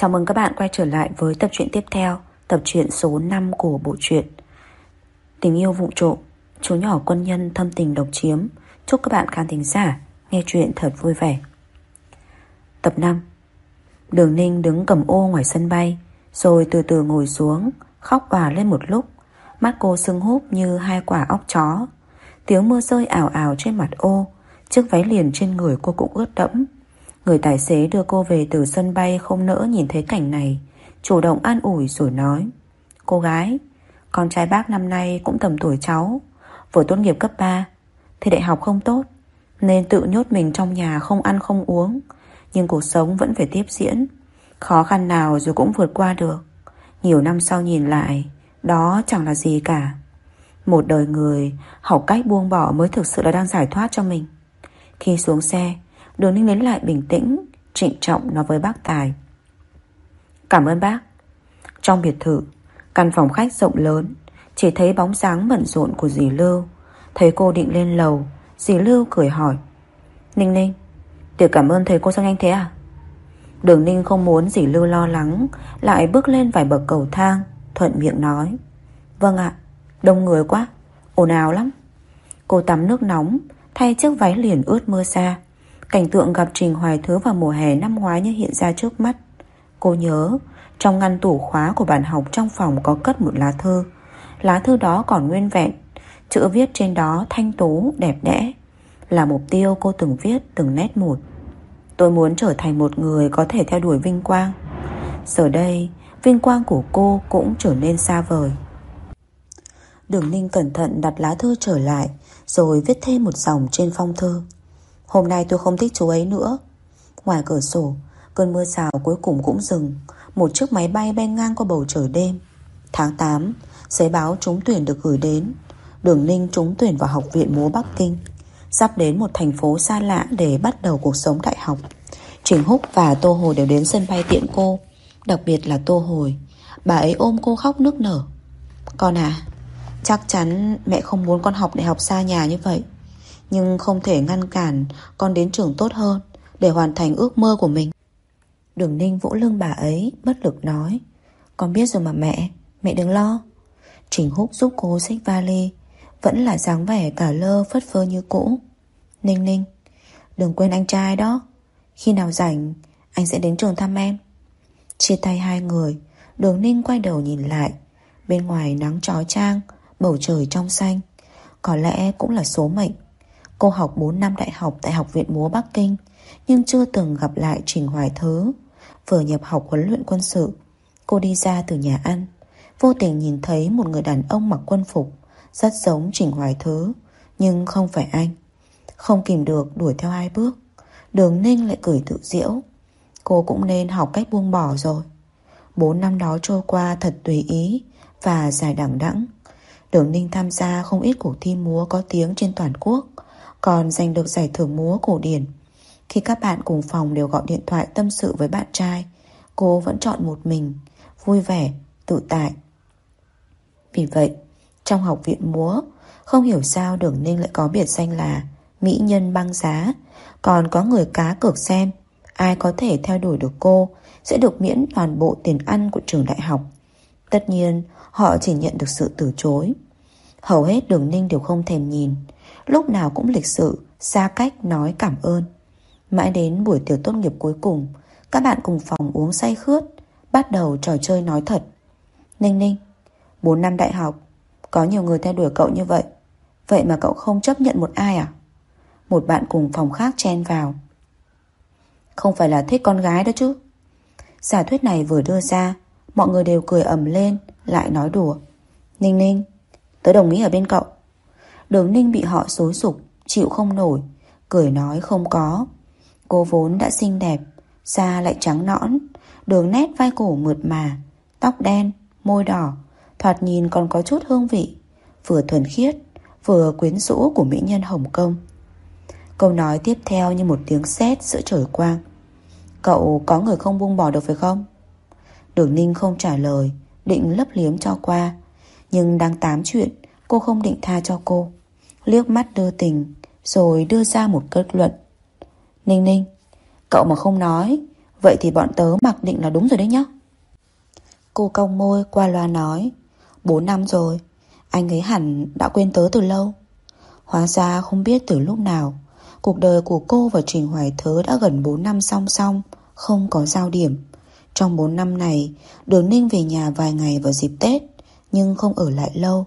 Chào mừng các bạn quay trở lại với tập truyện tiếp theo, tập truyện số 5 của bộ truyện Tình yêu vụ trộm, chú nhỏ quân nhân thâm tình độc chiếm. Chúc các bạn khán thính giả nghe chuyện thật vui vẻ. Tập 5 Đường Ninh đứng cầm ô ngoài sân bay, rồi từ từ ngồi xuống, khóc hòa lên một lúc. Mắt cô sưng húp như hai quả óc chó. Tiếng mưa rơi ảo ảo trên mặt ô, chiếc váy liền trên người cô cũng ướt đẫm. Người tài xế đưa cô về từ sân bay không nỡ nhìn thấy cảnh này, Chủ động an ủi rồi nói, Cô gái, Con trai bác năm nay cũng tầm tuổi cháu, Vừa tốt nghiệp cấp 3 Thì đại học không tốt, Nên tự nhốt mình trong nhà không ăn không uống, Nhưng cuộc sống vẫn phải tiếp diễn, Khó khăn nào rồi cũng vượt qua được. Nhiều năm sau nhìn lại, Đó chẳng là gì cả. Một đời người, Học cách buông bỏ mới thực sự là đang giải thoát cho mình. Khi xuống xe Đường Ninh lấy lại bình tĩnh, Trịnh trọng nói với bác Tài. Cảm ơn bác. Trong biệt thự, Căn phòng khách rộng lớn, Chỉ thấy bóng dáng bận rộn của dì Lưu. Thấy cô định lên lầu, Dì Lưu cười hỏi. Ninh Ninh Tiệc cảm ơn thầy cô sao nhanh thế à? Đường Ninh không muốn dì Lưu lo lắng, Lại bước lên vài bậc cầu thang, Thuận miệng nói. Vâng ạ, Đông người quá, ồn ào lắm. Cô tắm nước nóng, Thay chiếc váy liền ướt mưa xa Cảnh tượng gặp Trình Hoài Thứ vào mùa hè năm ngoái như hiện ra trước mắt. Cô nhớ, trong ngăn tủ khóa của bàn học trong phòng có cất một lá thư. Lá thư đó còn nguyên vẹn, chữ viết trên đó thanh tú, đẹp đẽ. Là mục tiêu cô từng viết từng nét một. Tôi muốn trở thành một người có thể theo đuổi vinh quang. Giờ đây, vinh quang của cô cũng trở nên xa vời. Đường Ninh cẩn thận đặt lá thư trở lại, rồi viết thêm một dòng trên phong thư. Hôm nay tôi không thích chú ấy nữa. Ngoài cửa sổ, Cơn mưa rào cuối cùng cũng dừng. Một chiếc máy bay bay ngang qua bầu trời đêm. Tháng 8 Giấy báo trúng tuyển được gửi đến. Đường Ninh trúng tuyển vào học viện múa Bắc Kinh. Sắp đến một thành phố xa lạ Để bắt đầu cuộc sống đại học. Trình Húc và Tô Hồi đều đến sân bay tiện cô. Đặc biệt là Tô Hồi. Bà ấy ôm cô khóc nức nở. Con à Chắc chắn mẹ không muốn con học đại học xa nhà như vậy nhưng không thể ngăn cản con đến trường tốt hơn để hoàn thành ước mơ của mình. Đường Ninh vỗ lưng bà ấy, bất lực nói. Con biết rồi mà mẹ, mẹ đừng lo. Trình Húc giúp cô xách vali, vẫn là dáng vẻ cả lơ phất phơ như cũ. Ninh Ninh, đừng quên anh trai đó. Khi nào rảnh, anh sẽ đến trường thăm em. Chia tay hai người, đường Ninh quay đầu nhìn lại. Bên ngoài nắng trói trang, bầu trời trong xanh. Có lẽ cũng là số mệnh. Cô học 4 năm đại học tại Học viện Múa Bắc Kinh, Nhưng chưa từng gặp lại Trình Hoài Thứ. Vừa nhập học huấn luyện quân sự, Cô đi ra từ nhà ăn. Vô tình nhìn thấy một người đàn ông mặc quân phục, Rất giống Trình Hoài Thứ, Nhưng không phải anh. Không kìm được đuổi theo hai bước. Đường Ninh lại cười tự diễu. Cô cũng nên học cách buông bỏ rồi. Bốn năm đó trôi qua thật tùy ý Và dài đẳng đẵng. Đường Ninh tham gia không ít cuộc thi múa có tiếng trên toàn quốc còn giành được giải thưởng múa cổ điển. Khi các bạn cùng phòng đều gọi điện thoại tâm sự với bạn trai, cô vẫn chọn một mình, vui vẻ, tự tại. Vì vậy, trong học viện múa, không hiểu sao Đường Ninh lại có biệt danh là Mỹ Nhân băng giá, còn có người cá cược xem ai có thể theo đuổi được cô sẽ được miễn toàn bộ tiền ăn của trường đại học. Tất nhiên, họ chỉ nhận được sự từ chối. Hầu hết Đường Ninh đều không thèm nhìn, Lúc nào cũng lịch sự, Xa cách nói cảm ơn. Mãi đến buổi tiểu tốt nghiệp cuối cùng, Các bạn cùng phòng uống say khướt, Bắt đầu trò chơi nói thật. Ninh ninh 4 năm đại học, Có nhiều người theo đuổi cậu như vậy. Vậy mà cậu không chấp nhận một ai à? Một bạn cùng phòng khác chen vào. Không phải là thích con gái đó chứ. Giả thuyết này vừa đưa ra, Mọi người đều cười ầm lên, Lại nói đùa. Ninh ninh, Tớ đồng ý ở bên cậu. Đường ninh bị họ xối sục Chịu không nổi Cười nói không có. Cô vốn đã xinh đẹp Da lại trắng nõn Đường nét vai cổ mượt mà Tóc đen, môi đỏ Thoạt nhìn còn có chút hương vị Vừa thuần khiết Vừa quyến rũ của mỹ nhân Hồng Kông. Câu nói tiếp theo như một tiếng sét giữa trời quang. Cậu có người không buông bỏ được phải không? Đường Ninh không trả lời Định lấp liếm cho qua. Nhưng đang tám chuyện Cô không định tha cho cô liếc mắt đưa tình, rồi đưa ra một kết luận. Ninh ninh, cậu mà không nói, Vậy thì bọn tớ mặc định là đúng rồi đấy nhá. Cô cong môi qua loa nói 4 năm rồi Anh ấy hẳn đã quên tớ từ lâu. Hóa ra không biết từ lúc nào Cuộc đời của cô và Trình Hoài Thớ đã gần 4 năm song song Không có giao điểm. Trong 4 năm này Đường Ninh về nhà vài ngày vào dịp Tết Nhưng không ở lại lâu.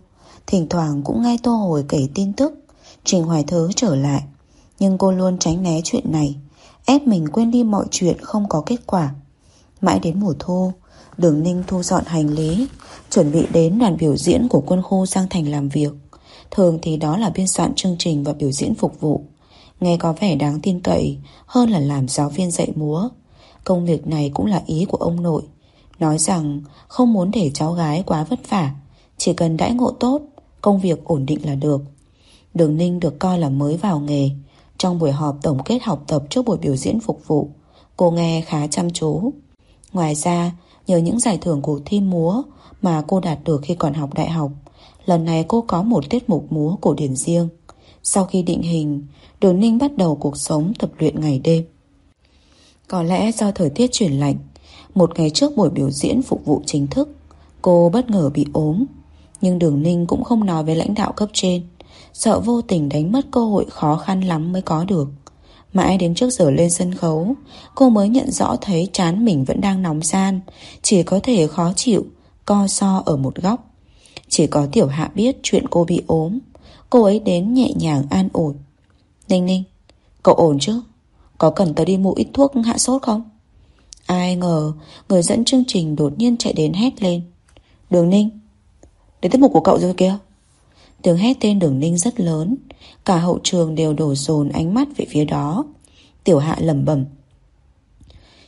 Thỉnh thoảng cũng nghe Tô Hồi kể tin tức, Trình Hoài thứ trở lại. Nhưng cô luôn tránh né chuyện này, Ép mình quên đi mọi chuyện không có kết quả. Mãi đến mùa thu, Đường Ninh thu dọn hành lý, Chuẩn bị đến đoàn biểu diễn của quân khu sang thành làm việc. Thường thì đó là biên soạn chương trình và biểu diễn phục vụ. Nghe có vẻ đáng tin cậy Hơn là làm giáo viên dạy múa. Công việc này cũng là ý của ông nội. Nói rằng không muốn để cháu gái quá vất vả, Chỉ cần đãi ngộ tốt Công việc ổn định là được. Đường Ninh được coi là mới vào nghề. Trong buổi họp tổng kết học tập trước buổi biểu diễn phục vụ, Cô nghe khá chăm chú. Ngoài ra, Nhờ những giải thưởng cuộc thi múa Mà cô đạt được khi còn học đại học, Lần này cô có một tiết mục múa cổ điển riêng. Sau khi định hình, Đường Ninh bắt đầu cuộc sống tập luyện ngày đêm. Có lẽ do thời tiết chuyển lạnh, Một ngày trước buổi biểu diễn phục vụ chính thức, Cô bất ngờ bị ốm. Nhưng Đường Ninh cũng không nói với lãnh đạo cấp trên. Sợ vô tình đánh mất cơ hội khó khăn lắm mới có được. Mãi đến trước giờ lên sân khấu, Cô mới nhận rõ thấy chán mình vẫn đang nóng gian. Chỉ có thể khó chịu, Co so ở một góc. Chỉ có tiểu hạ biết chuyện cô bị ốm. Cô ấy đến nhẹ nhàng an ủi. Ninh ninh, Cậu ổn chứ? Có cần tớ đi mua ít thuốc hạ sốt không? Ai ngờ, Người dẫn chương trình đột nhiên chạy đến hét lên. Đường ninh Đến tiết mục của cậu rồi kìa. Tiếng hét tên đường ninh rất lớn. Cả hậu trường đều đổ dồn ánh mắt về phía đó. Tiểu hạ lẩm bẩm.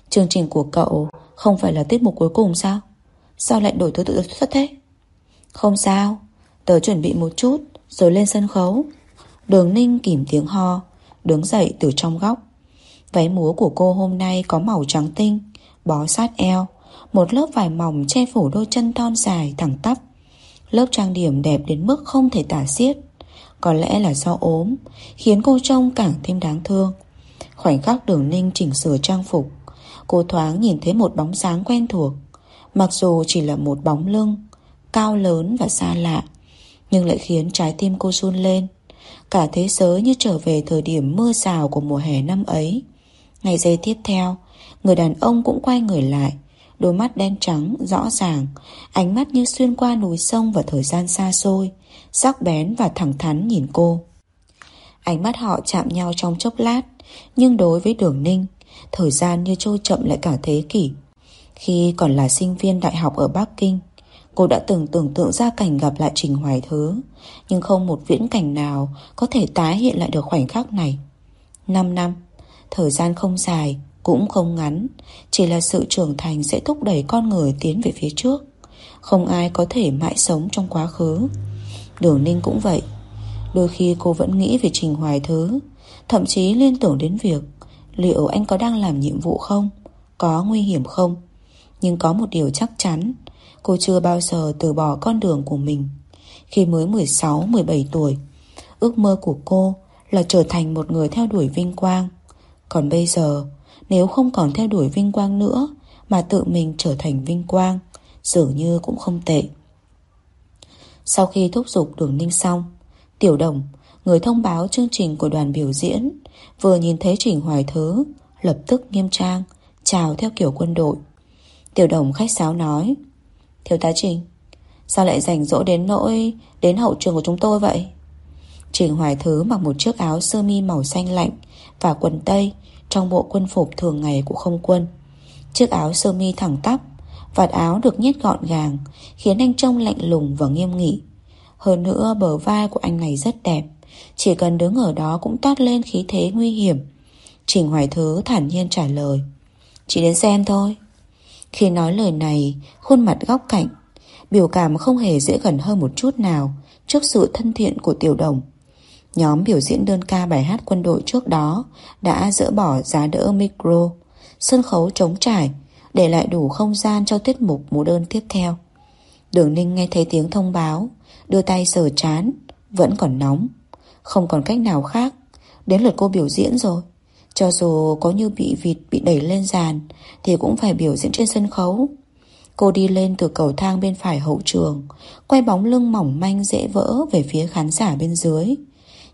Chương trình của cậu Không phải là tiết mục cuối cùng sao? Sao lại đổi thứ tự xuất thế? Không sao. Tớ chuẩn bị một chút, Rồi lên sân khấu. Đường ninh kìm tiếng ho, Đứng dậy từ trong góc. Váy múa của cô hôm nay có màu trắng tinh, Bó sát eo, Một lớp vải mỏng che phủ đôi chân thon dài thẳng tắp. Lớp trang điểm đẹp đến mức không thể tả xiết. Có lẽ là do ốm, Khiến cô trông càng thêm đáng thương. Khoảnh khắc đường ninh chỉnh sửa trang phục, Cô thoáng nhìn thấy một bóng dáng quen thuộc. Mặc dù chỉ là một bóng lưng, Cao lớn và xa lạ, Nhưng lại khiến trái tim cô run lên. Cả thế giới như trở về thời điểm mưa rào của mùa hè năm ấy. Ngày giây tiếp theo, Người đàn ông cũng quay người lại. Đôi mắt đen trắng, rõ ràng Ánh mắt như xuyên qua núi sông và thời gian xa xôi Sắc bén và thẳng thắn nhìn cô. Ánh mắt họ chạm nhau trong chốc lát Nhưng đối với đường ninh Thời gian như trôi chậm lại cả thế kỷ. Khi còn là sinh viên đại học ở Bắc Kinh Cô đã từng tưởng tượng ra cảnh gặp lại Trình Hoài Thứ Nhưng không một viễn cảnh nào Có thể tái hiện lại được khoảnh khắc này. 5 năm Thời gian không dài cũng không ngắn. Chỉ là sự trưởng thành sẽ thúc đẩy con người tiến về phía trước. Không ai có thể mãi sống trong quá khứ. Đường Ninh cũng vậy. Đôi khi cô vẫn nghĩ về Trình Hoài Thứ, Thậm chí liên tưởng đến việc Liệu anh có đang làm nhiệm vụ không, Có nguy hiểm không. Nhưng có một điều chắc chắn, Cô chưa bao giờ từ bỏ con đường của mình. Khi mới 16-17 tuổi, Ước mơ của cô Là trở thành một người theo đuổi vinh quang. Còn bây giờ nếu không còn theo đuổi vinh quang nữa, Mà tự mình trở thành vinh quang, Dường như cũng không tệ. Sau khi thúc giục đường ninh xong, Tiểu đồng, Người thông báo chương trình của đoàn biểu diễn, Vừa nhìn thấy Trình Hoài Thứ, Lập tức nghiêm trang, Chào theo kiểu quân đội. Tiểu đồng khách sáo nói, Thiếu tá Trình, Sao lại rảnh rỗi đến nỗi, Đến hậu trường của chúng tôi vậy? Trình Hoài Thứ mặc một chiếc áo sơ mi màu xanh lạnh Và quần tây trong bộ quân phục thường ngày của không quân. Chiếc áo sơ mi thẳng tắp, vạt áo được nhét gọn gàng, khiến anh trông lạnh lùng và nghiêm nghị. Hơn nữa bờ vai của anh này rất đẹp, chỉ cần đứng ở đó cũng toát lên khí thế nguy hiểm. Trình Hoài Thứ thản nhiên trả lời. Chỉ đến xem thôi. Khi nói lời này, khuôn mặt góc cạnh, biểu cảm không hề dễ gần hơn một chút nào trước sự thân thiện của tiểu đồng. Nhóm biểu diễn đơn ca bài hát quân đội trước đó đã dỡ bỏ giá đỡ micro, sân khấu trống trải, để lại đủ không gian cho tiết mục múa đơn tiếp theo. Đường Ninh nghe thấy tiếng thông báo, đưa tay sờ chán, vẫn còn nóng. Không còn cách nào khác, đến lượt cô biểu diễn rồi. Cho dù có như bị vịt bị đẩy lên giàn Thì cũng phải biểu diễn trên sân khấu Cô đi lên từ cầu thang bên phải hậu trường Quay bóng lưng mỏng manh dễ vỡ Về phía khán giả bên dưới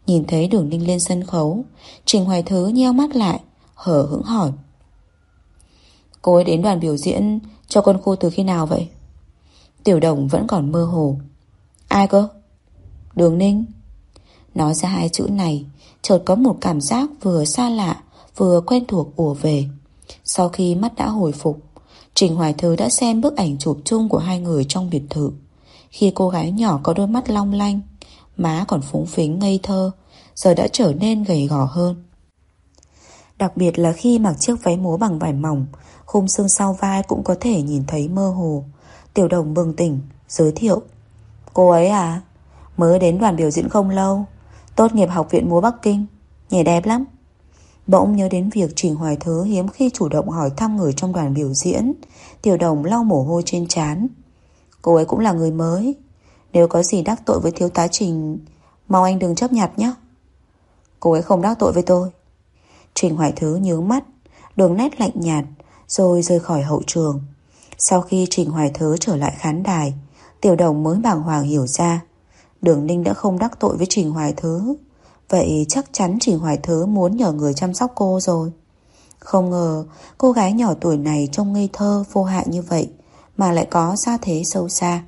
Nhìn thấy đường ninh lên sân khấu, Trình Hoài Thứ nheo mắt lại Hở hững hỏi. Cô ấy đến đoàn biểu diễn Cho con khu từ khi nào vậy? Tiểu đồng vẫn còn mơ hồ. Ai cơ? Đường ninh. Nói ra hai chữ này, Chợt có một cảm giác vừa xa lạ, Vừa quen thuộc ùa về. Sau khi mắt đã hồi phục, Trình Hoài Thứ đã xem bức ảnh chụp chung của hai người trong biệt thự. Khi cô gái nhỏ có đôi mắt long lanh Má còn phúng phính ngây thơ, Giờ đã trở nên gầy gò hơn. Đặc biệt là khi mặc chiếc váy múa bằng vải mỏng, Khung xương sau vai cũng có thể nhìn thấy mơ hồ. Tiểu đồng bừng tỉnh, Giới thiệu, Cô ấy à Mới đến đoàn biểu diễn không lâu, Tốt nghiệp học viện múa Bắc Kinh, Nhảy đẹp lắm. Bỗng nhớ đến việc Trình Hoài Thứ hiếm khi chủ động hỏi thăm người trong đoàn biểu diễn, Tiểu đồng lau mồ hôi trên trán. Cô ấy cũng là người mới nếu có gì đắc tội với thiếu tá Trình, Mong anh đừng chấp nhặt nhé. Cô ấy không đắc tội với tôi. Trình Hoài Thứ nhớ mắt, Đường nét lạnh nhạt, Rồi rời khỏi hậu trường. Sau khi Trình Hoài Thứ trở lại khán đài, Tiểu đồng mới bàng hoàng hiểu ra, Đường Ninh đã không đắc tội với Trình Hoài Thứ. Vậy chắc chắn Trình Hoài Thứ muốn nhờ người chăm sóc cô rồi. Không ngờ, cô gái nhỏ tuổi này trông ngây thơ, vô hại như vậy, Mà lại có gia thế sâu xa.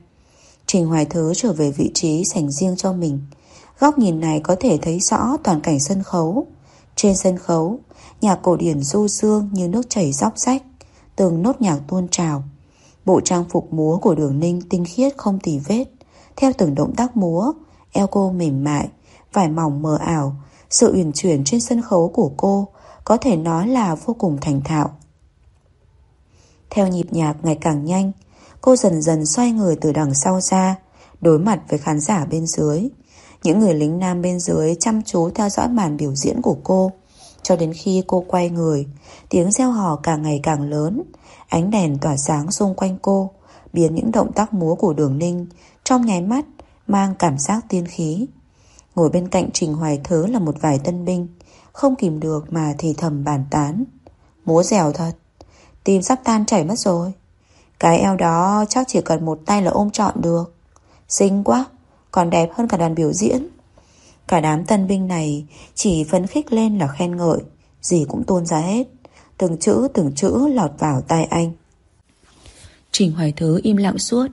Trình Hoài Thứ trở về vị trí dành riêng cho mình. Góc nhìn này có thể thấy rõ toàn cảnh sân khấu. Trên sân khấu, Nhạc cổ điển du dương như nước chảy róc rách, Từng nốt nhạc tuôn trào. Bộ trang phục múa của đường ninh tinh khiết không tì vết. Theo từng động tác múa, Eo cô mềm mại, Vải mỏng mờ ảo, Sự uyển chuyển trên sân khấu của cô Có thể nói là vô cùng thành thạo. Theo nhịp nhạc ngày càng nhanh Cô dần dần xoay người từ đằng sau ra, Đối mặt với khán giả bên dưới. Những người lính nam bên dưới Chăm chú theo dõi màn biểu diễn của cô, Cho đến khi cô quay người, Tiếng reo hò càng ngày càng lớn. Ánh đèn tỏa sáng xung quanh cô, Biến những động tác múa của đường ninh Trong nháy mắt Mang cảm giác tiên khí. Ngồi bên cạnh Trình Hoài Thớ là một vài tân binh, Không kìm được mà thì thầm bàn tán. Múa dẻo thật, Tim sắp tan chảy mất rồi. Cái eo đó chắc chỉ cần một tay là ôm trọn được. Xinh quá, Còn đẹp hơn cả đoàn biểu diễn. Cả đám tân binh này Chỉ phấn khích lên là khen ngợi, Gì cũng tôn ra hết. Từng chữ từng chữ lọt vào tai anh. Trình Hoài Thứ im lặng suốt,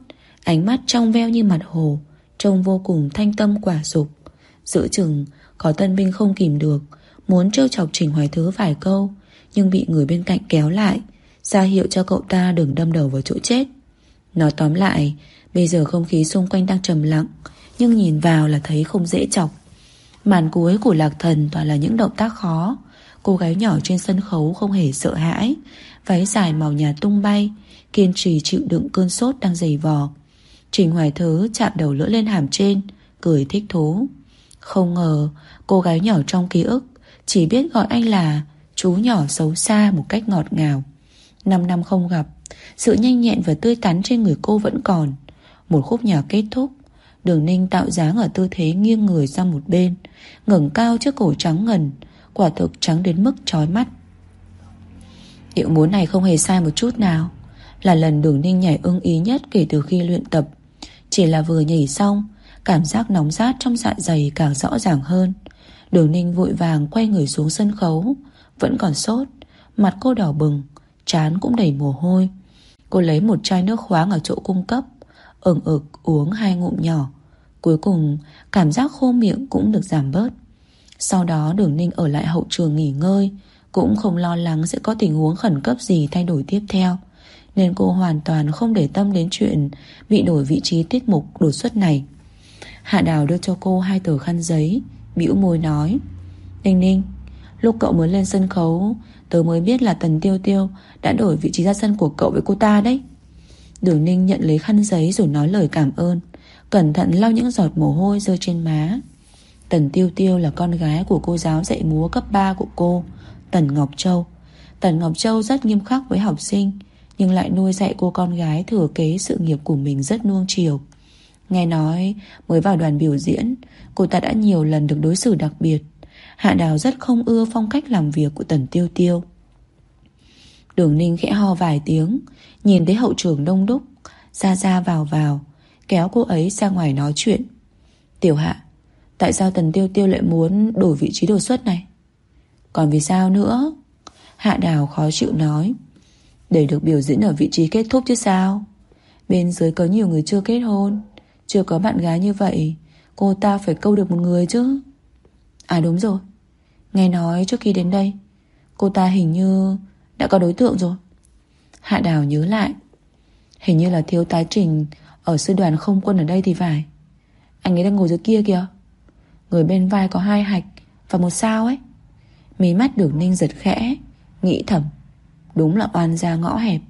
Ánh mắt trong veo như mặt hồ, Trông vô cùng thanh tâm quả dục. Giữ chừng, Có tân binh không kìm được, Muốn trêu chọc Trình Hoài Thứ vài câu, Nhưng bị người bên cạnh kéo lại ra hiệu cho cậu ta đừng đâm đầu vào chỗ chết. Nói tóm lại, Bây giờ không khí xung quanh đang trầm lặng, Nhưng nhìn vào là thấy không dễ chọc. Màn cuối của lạc thần toàn là những động tác khó. Cô gái nhỏ trên sân khấu không hề sợ hãi. Váy dài màu nhà tung bay, Kiên trì chịu đựng cơn sốt đang dày vò. Trình Hoài Thứ chạm đầu lỡ lên hàm trên, Cười thích thú. Không ngờ, cô gái nhỏ trong ký ức Chỉ biết gọi anh là Chú nhỏ xấu xa một cách ngọt ngào. Năm năm không gặp, Sự nhanh nhẹn và tươi tắn trên người cô vẫn còn. Một khúc nhạc kết thúc, Đường ninh tạo dáng ở tư thế nghiêng người sang một bên, ngẩng cao trước cổ trắng ngần, Quả thực trắng đến mức chói mắt. Điệu múa này không hề sai một chút nào, Là lần đường ninh nhảy ưng ý nhất Kể từ khi luyện tập. Chỉ là vừa nhảy xong, Cảm giác nóng rát trong dạ dày càng rõ ràng hơn. Đường ninh vội vàng quay người xuống sân khấu, Vẫn còn sốt, Mặt cô đỏ bừng. Chán cũng đầy mồ hôi. Cô lấy một chai nước khoáng ở chỗ cung cấp ửng ực uống hai ngụm nhỏ. Cuối cùng, cảm giác khô miệng cũng được giảm bớt. Sau đó, đường ninh ở lại hậu trường nghỉ ngơi, Cũng không lo lắng sẽ có tình huống khẩn cấp gì thay đổi tiếp theo. Nên cô hoàn toàn không để tâm đến chuyện Bị đổi vị trí tiết mục đột xuất này. Hạ Đào đưa cho cô hai tờ khăn giấy, bĩu môi nói, Ninh ninh, Lúc cậu mới lên sân khấu Tớ mới biết là Tần Tiêu Tiêu Đã đổi vị trí ra sân của cậu với cô ta đấy. Đường ninh nhận lấy khăn giấy Rồi nói lời cảm ơn, Cẩn thận lau những giọt mồ hôi rơi trên má. Tần Tiêu Tiêu là con gái Của cô giáo dạy múa cấp 3 của cô, Tần Ngọc Châu. Tần Ngọc Châu rất nghiêm khắc với học sinh, Nhưng lại nuôi dạy cô con gái Thừa kế sự nghiệp của mình rất nuông chiều. Nghe nói, mới vào đoàn biểu diễn, Cô ta đã nhiều lần được đối xử đặc biệt. Hạ Đào rất không ưa phong cách làm việc của Tần Tiêu Tiêu. Đường Ninh khẽ ho vài tiếng, Nhìn thấy hậu trường đông đúc, Ra ra vào vào, Kéo cô ấy ra ngoài nói chuyện. Tiểu Hạ, Tại sao Tần Tiêu Tiêu lại muốn đổi vị trí đột xuất này? Còn vì sao nữa? Hạ Đào khó chịu nói. Để được biểu diễn ở vị trí kết thúc chứ sao? Bên dưới có nhiều người chưa kết hôn, Chưa có bạn gái như vậy, Cô ta phải câu được một người chứ. À đúng rồi Nghe nói trước khi đến đây, Cô ta hình như đã có đối tượng rồi. Hạ Đào nhớ lại, Hình như là thiếu tái trình Ở sư đoàn không quân ở đây thì phải. Anh ấy đang ngồi dưới kia kìa. Người bên vai có hai hạch Và một sao ấy. Mí mắt đường ninh giật khẽ, Nghĩ thầm, Đúng là oan gia ngõ hẹp.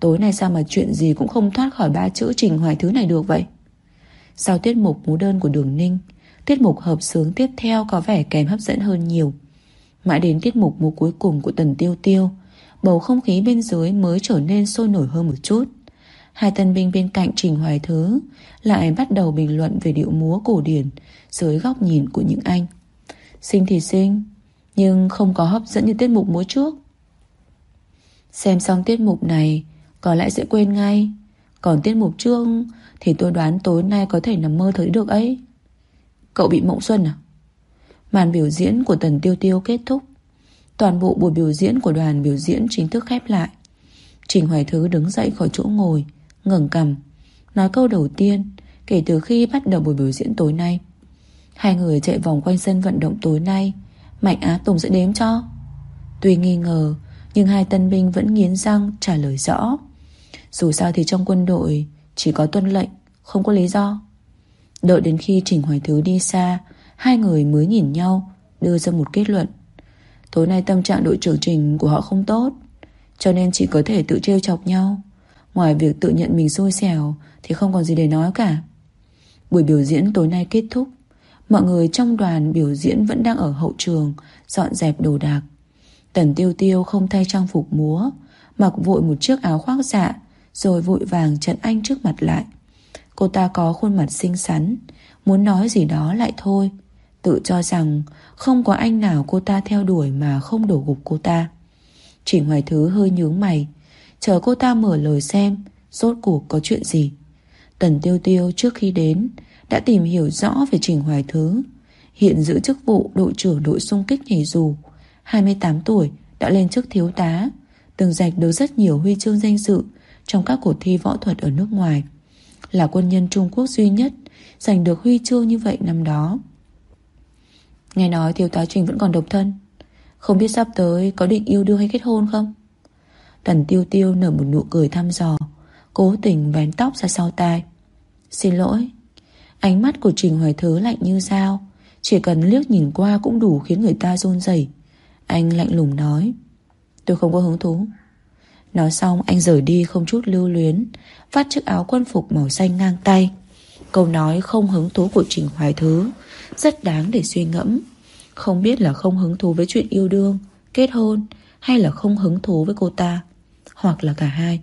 Tối nay sao mà chuyện gì cũng không thoát khỏi ba chữ trình hoài thứ này được vậy? Sau tiết mục múa đơn của đường ninh Tiết mục hợp sướng tiếp theo có vẻ kèm hấp dẫn hơn nhiều. Mãi đến tiết mục múa cuối cùng của Tần Tiêu Tiêu, Bầu không khí bên dưới mới trở nên sôi nổi hơn một chút. Hai tân binh bên cạnh Trình Hoài Thứ Lại bắt đầu bình luận về điệu múa cổ điển Dưới góc nhìn của những anh. Xinh thì xinh Nhưng không có hấp dẫn như tiết mục múa trước. Xem xong tiết mục này, Có lẽ sẽ quên ngay. Còn tiết mục trương Thì tôi đoán tối nay có thể nằm mơ thấy được ấy. Cậu bị mộng xuân à? Màn biểu diễn của Tần Tiêu Tiêu kết thúc. Toàn bộ buổi biểu diễn của đoàn biểu diễn chính thức khép lại. Trình Hoài Thứ đứng dậy khỏi chỗ ngồi, ngẩng cằm, Nói câu đầu tiên Kể từ khi bắt đầu buổi biểu diễn tối nay. Hai người chạy vòng quanh sân vận động tối nay, Mạnh Á Tùng sẽ đếm cho. Tuy nghi ngờ, Nhưng hai tân binh vẫn nghiến răng trả lời rõ. Dù sao thì trong quân đội Chỉ có tuân lệnh, Không có lý do. Đợi đến khi Trình Hoài Thứ đi xa, Hai người mới nhìn nhau, Đưa ra một kết luận. Tối nay tâm trạng đội trưởng Trình của họ không tốt, Cho nên chỉ có thể tự trêu chọc nhau. Ngoài việc tự nhận mình xui xẻo, Thì không còn gì để nói cả. Buổi biểu diễn tối nay kết thúc, Mọi người trong đoàn biểu diễn vẫn đang ở hậu trường, Dọn dẹp đồ đạc. Tần tiêu tiêu không thay trang phục múa, Mặc vội một chiếc áo khoác dạ Rồi vội vàng chặn anh trước mặt lại. Cô ta có khuôn mặt xinh xắn. Muốn nói gì đó lại thôi. Tự cho rằng không có anh nào cô ta theo đuổi mà không đổ gục cô ta. Trình Hoài Thứ hơi nhướng mày. Chờ cô ta mở lời xem, Rốt cuộc có chuyện gì? Tần Tiêu Tiêu trước khi đến Đã tìm hiểu rõ về Trình Hoài Thứ. Hiện giữ chức vụ đội trưởng đội xung kích nhảy dù. 28 tuổi, đã lên chức thiếu tá. Từng giành được rất nhiều huy chương danh dự Trong các cuộc thi võ thuật ở nước ngoài. Là quân nhân Trung Quốc duy nhất Giành được huy chương như vậy năm đó. Nghe nói thiếu tá Trình vẫn còn độc thân, Không biết sắp tới có định yêu đương hay kết hôn không? Tần tiêu tiêu nở một nụ cười thăm dò, Cố tình vén tóc ra sau tai. Xin lỗi, Ánh mắt của Trình Hoài Thứ lạnh như dao, Chỉ cần liếc nhìn qua cũng đủ khiến người ta run rẩy. Anh lạnh lùng nói, Tôi không có hứng thú. Nói xong, anh rời đi không chút lưu luyến Phát chiếc áo quân phục màu xanh ngang tay. Câu nói không hứng thú của Trình Hoài Thứ Rất đáng để suy ngẫm. Không biết là không hứng thú với chuyện yêu đương, Kết hôn, Hay là không hứng thú với cô ta, Hoặc là cả hai.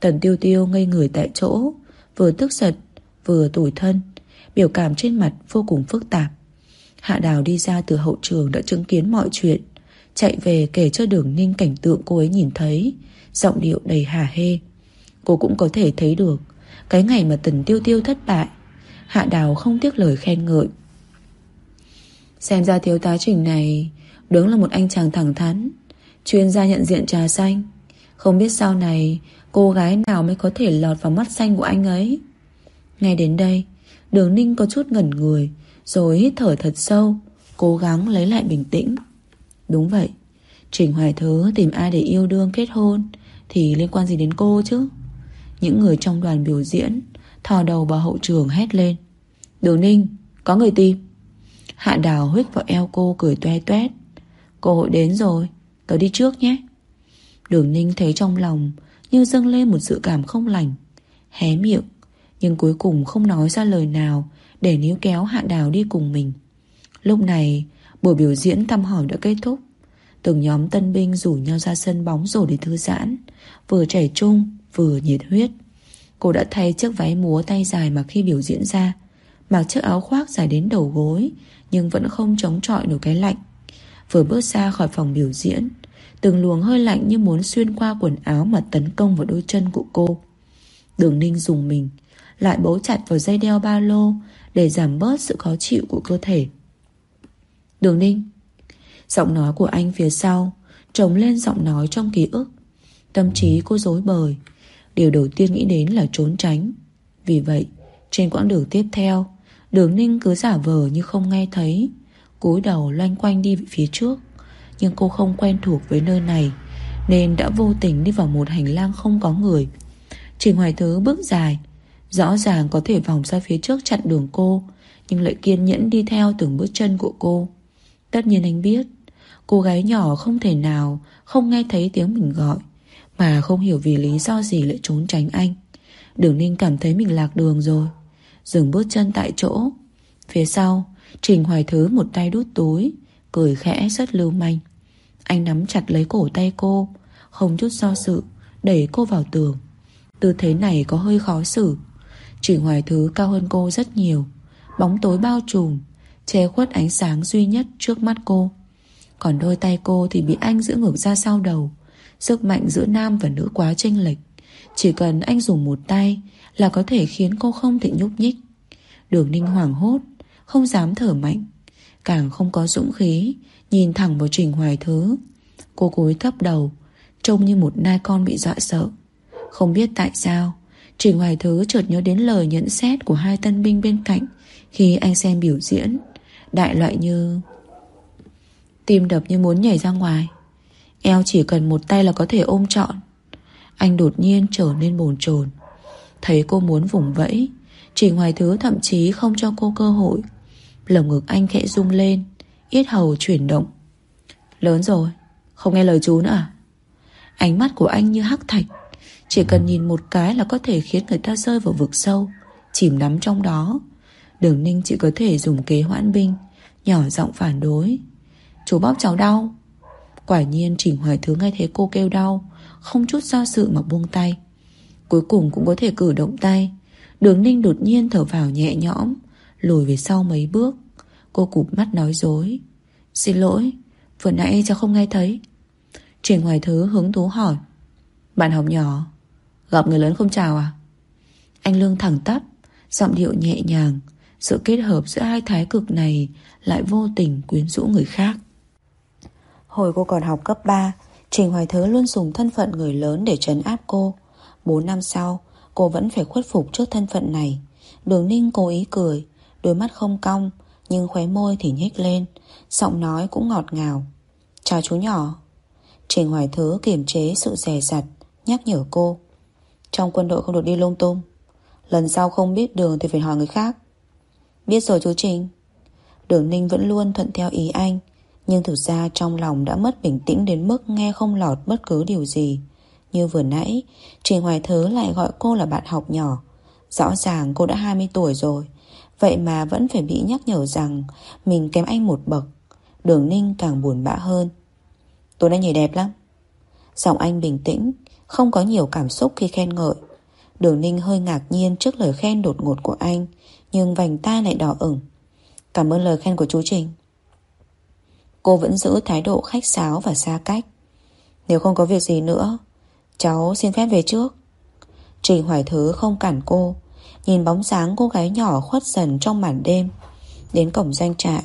Tần tiêu tiêu ngây người tại chỗ, Vừa tức giận, vừa tủi thân, Biểu cảm trên mặt vô cùng phức tạp. Hạ Đào đi ra từ hậu trường đã chứng kiến mọi chuyện, Chạy về kể cho đường ninh cảnh tượng cô ấy nhìn thấy. Giọng điệu đầy hả hê. Cô cũng có thể thấy được, Cái ngày mà tần tiêu tiêu thất bại, Hạ Đào không tiếc lời khen ngợi. Xem ra thiếu tá trình này Đúng là một anh chàng thẳng thắn, Chuyên gia nhận diện trà xanh. Không biết sau này Cô gái nào mới có thể lọt vào mắt xanh của anh ấy. Ngay đến đây, Đường ninh có chút ngẩn người, Rồi hít thở thật sâu, Cố gắng lấy lại bình tĩnh. Đúng vậy, Trình Hoài Thứ tìm ai để yêu đương kết hôn thì liên quan gì đến cô chứ? Những người trong đoàn biểu diễn, Thò đầu vào hậu trường hét lên. Đường ninh, Có người tìm. Hạ đào huyết vào eo cô cười toe toét. Cô hội đến rồi, Tớ đi trước nhé. Đường ninh thấy trong lòng Như dâng lên một sự cảm không lành, Hé miệng, Nhưng cuối cùng không nói ra lời nào Để níu kéo hạ đào đi cùng mình. Lúc này, Buổi biểu diễn thăm hỏi đã kết thúc. Từng nhóm tân binh rủ nhau ra sân bóng rổ để thư giãn. Vừa trẻ trung, Vừa nhiệt huyết. Cô đã thay chiếc váy múa tay dài mà khi biểu diễn ra. Mặc chiếc áo khoác dài đến đầu gối, Nhưng vẫn không chống chọi nổi cái lạnh. Vừa bước ra khỏi phòng biểu diễn, Từng luồng hơi lạnh như muốn xuyên qua quần áo Mà tấn công vào đôi chân của cô. Đường ninh dùng mình, Lại bấu chặt vào dây đeo ba lô Để giảm bớt sự khó chịu của cơ thể. Đường ninh. Giọng nói của anh phía sau Trồng lên giọng nói trong ký ức. Tâm trí cô dối bời. Điều đầu tiên nghĩ đến là trốn tránh. Vì vậy, trên quãng đường tiếp theo, Đường ninh cứ giả vờ như không nghe thấy. Cúi đầu loanh quanh đi về phía trước. Nhưng cô không quen thuộc với nơi này, Nên đã vô tình đi vào một hành lang không có người. Trình Hoài Thứ bước dài, Rõ ràng có thể vòng ra phía trước chặn đường cô, Nhưng lại kiên nhẫn đi theo từng bước chân của cô. Tất nhiên anh biết, Cô gái nhỏ không thể nào Không nghe thấy tiếng mình gọi. Mà không hiểu vì lý do gì lại trốn tránh anh. Đường Ninh cảm thấy mình lạc đường rồi. Dừng bước chân tại chỗ. Phía sau, Trình Hoài Thứ một tay đút túi, Cười khẽ rất lưu manh. Anh nắm chặt lấy cổ tay cô, Không chút do sự, Đẩy cô vào tường. Tư thế này có hơi khó xử. Trình Hoài Thứ cao hơn cô rất nhiều. Bóng tối bao trùm, Che khuất ánh sáng duy nhất trước mắt cô. Còn đôi tay cô thì bị anh giữ ngược ra sau đầu. Sức mạnh giữa nam và nữ quá chênh lệch. Chỉ cần anh dùng một tay Là có thể khiến cô không thể nhúc nhích. Đường ninh hoảng hốt, Không dám thở mạnh. Càng không có dũng khí, Nhìn thẳng vào Trình Hoài Thứ. Cô cúi thấp đầu, Trông như một nai con bị dọa sợ. Không biết tại sao, Trình Hoài Thứ chợt nhớ đến lời nhận xét Của hai tân binh bên cạnh Khi anh xem biểu diễn. Đại loại như, Tim đập như muốn nhảy ra ngoài. Eo chỉ cần một tay là có thể ôm trọn. Anh đột nhiên trở nên bồn chồn. Thấy cô muốn vùng vẫy, chỉ ngoài Thứ thậm chí không cho cô cơ hội. Lồng ngực anh khẽ rung lên, Yết hầu chuyển động. Lớn rồi, Không nghe lời chú nữa à? Ánh mắt của anh như hắc thạch, Chỉ cần nhìn một cái là có thể khiến người ta rơi vào vực sâu, Chìm đắm trong đó. Đường ninh chỉ có thể dùng kế hoãn binh, Nhỏ giọng phản đối. Chú bóp cháu đau. Quả nhiên Trình Hoài Thứ nghe thấy cô kêu đau, Không chút do sự mà buông tay. Cuối cùng cũng có thể cử động tay. Đường ninh đột nhiên thở vào nhẹ nhõm, Lùi về sau mấy bước. Cô cụp mắt nói dối. Xin lỗi, Vừa nãy cháu không nghe thấy. Trình Hoài Thứ hứng thú hỏi. Bạn học nhỏ, Gặp người lớn không chào à? Anh Lương thẳng tắp, Giọng điệu nhẹ nhàng. Sự kết hợp giữa hai thái cực này Lại vô tình quyến rũ người khác. Hồi cô còn học cấp 3 Trình Hoài Thứ luôn dùng thân phận người lớn để trấn áp cô. 4 năm sau, Cô vẫn phải khuất phục trước thân phận này. Đường ninh cố ý cười, Đôi mắt không cong, Nhưng khóe môi thì nhếch lên, Giọng nói cũng ngọt ngào. Chào chú nhỏ. Trình Hoài Thứ kiềm chế sự rè rặt Nhắc nhở cô. Trong quân đội không được đi lung tung. Lần sau không biết đường thì phải hỏi người khác. Biết rồi chú Trình. Đường Ninh vẫn luôn thuận theo ý anh nhưng thực ra trong lòng đã mất bình tĩnh Đến mức nghe không lọt bất cứ điều gì. Như vừa nãy, Trình Hoài Thứ lại gọi cô là bạn học nhỏ. Rõ ràng cô đã 20 tuổi rồi. Vậy mà vẫn phải bị nhắc nhở rằng Mình kém anh một bậc. Đường Ninh càng buồn bã hơn. Tôi đã nhảy đẹp lắm. Giọng anh bình tĩnh, Không có nhiều cảm xúc khi khen ngợi. Đường Ninh hơi ngạc nhiên trước lời khen đột ngột của anh, Nhưng vành tai lại đỏ ửng. Cảm ơn lời khen của chú Trình. Cô vẫn giữ thái độ khách sáo và xa cách. Nếu không có việc gì nữa, Cháu xin phép về trước. Trình Hoài Thứ không cản cô, Nhìn bóng dáng cô gái nhỏ khuất dần trong màn đêm, Đến cổng doanh trại.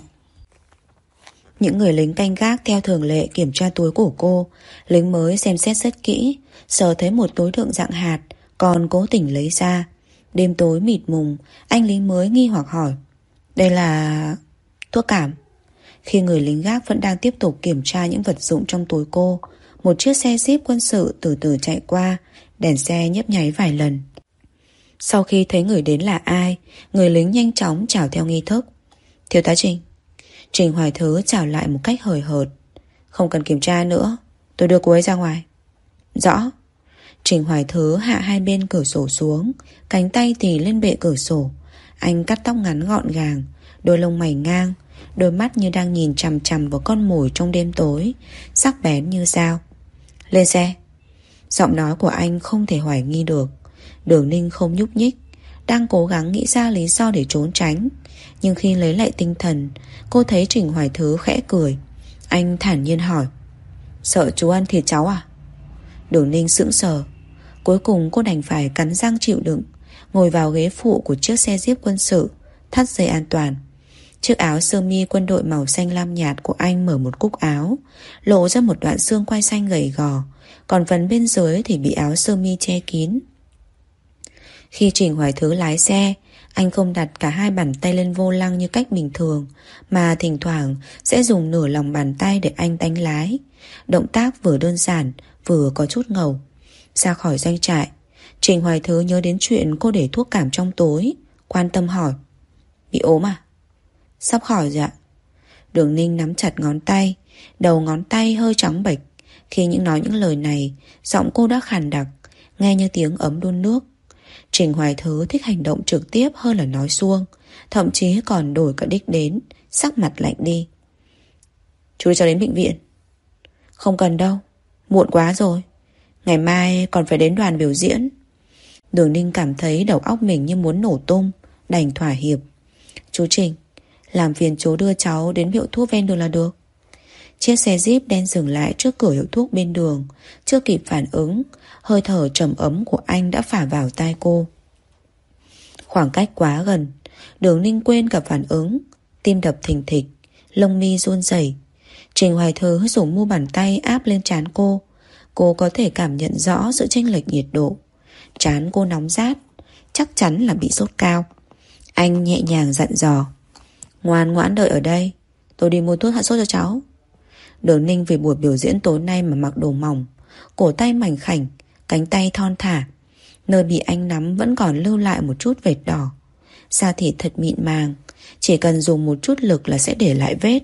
Những người lính canh gác theo thường lệ kiểm tra túi của cô, Lính mới xem xét rất kỹ, Sờ thấy một túi đựng dạng hạt, Còn cố tình lấy ra. Đêm tối mịt mùng, Anh lính mới nghi hoặc hỏi, Đây là... thuốc cảm? Khi người lính gác vẫn đang tiếp tục kiểm tra những vật dụng trong túi cô một chiếc xe jeep quân sự từ từ chạy qua, đèn xe nhấp nháy vài lần. Sau khi thấy người đến là ai, người lính nhanh chóng chào theo nghi thức. Thiếu tá Trình. Trình Hoài Thứ chào lại một cách hời hợt. Không cần kiểm tra nữa, tôi đưa cô ấy ra ngoài. Rõ. Trình Hoài Thứ hạ hai bên cửa sổ xuống, cánh tay thì lên bệ cửa sổ. Anh cắt tóc ngắn gọn gàng, đôi lông mày ngang, đôi mắt như đang nhìn chằm chằm vào con mồi trong đêm tối, sắc bén như dao. Lên xe. Giọng nói của anh không thể hoài nghi được. Đường ninh không nhúc nhích Đang cố gắng nghĩ ra lý do để trốn tránh. Nhưng khi lấy lại tinh thần Cô thấy Trình Hoài Thứ khẽ cười. Anh thản nhiên hỏi Sợ chú ăn thịt cháu à? Đường ninh sững sờ. Cuối cùng cô đành phải cắn răng chịu đựng Ngồi vào ghế phụ của chiếc xe jeep quân sự Thắt dây an toàn. Chiếc áo sơ mi quân đội màu xanh lam nhạt của anh mở một cúc áo, Lộ ra một đoạn xương quai xanh gầy gò, Còn phần bên dưới thì bị áo sơ mi che kín. Khi Trình Hoài Thứ lái xe, Anh không đặt cả hai bàn tay lên vô lăng như cách bình thường, Mà thỉnh thoảng sẽ dùng nửa lòng bàn tay để anh đánh lái. Động tác vừa đơn giản, vừa có chút ngầu. Ra khỏi doanh trại, Trình Hoài Thứ nhớ đến chuyện cô để thuốc cảm trong tối Quan tâm hỏi, Bị ốm à? Sắp khỏi rồi ạ. Đường ninh nắm chặt ngón tay, Đầu ngón tay hơi trắng bệch. Khi những nói những lời này, Giọng cô đã khàn đặc, Nghe như tiếng ấm đun nước. Trình Hoài Thứ thích hành động trực tiếp hơn là nói xuông, Thậm chí còn đổi cả đích đến, Sắc mặt lạnh đi. Chú cho đến bệnh viện. Không cần đâu, Muộn quá rồi. Ngày mai còn phải đến đoàn biểu diễn. Đường Ninh cảm thấy đầu óc mình như muốn nổ tung, Đành thỏa hiệp. Chú Trình làm phiền chú đưa cháu đến hiệu thuốc ven đường là được. Chiếc xe jeep đen dừng lại trước cửa hiệu thuốc bên đường. Chưa kịp phản ứng, Hơi thở trầm ấm của anh đã phả vào tai cô. Khoảng cách quá gần, Đường Ninh quên cả phản ứng. Tim đập thình thịch, Lông mi run rẩy. Trình Hoài Thứ dùng mu bàn tay áp lên trán cô. Cô có thể cảm nhận rõ sự chênh lệch nhiệt độ. Chán cô nóng rát, Chắc chắn là bị sốt cao. Anh nhẹ nhàng dặn dò. Ngoan ngoãn đợi ở đây. Tôi đi mua thuốc hạ sốt cho cháu. Đường ninh vì buổi biểu diễn tối nay mà mặc đồ mỏng, Cổ tay mảnh khảnh, Cánh tay thon thả. Nơi bị anh nắm vẫn còn lưu lại một chút vệt đỏ. Da thịt thật mịn màng, Chỉ cần dùng một chút lực là sẽ để lại vết.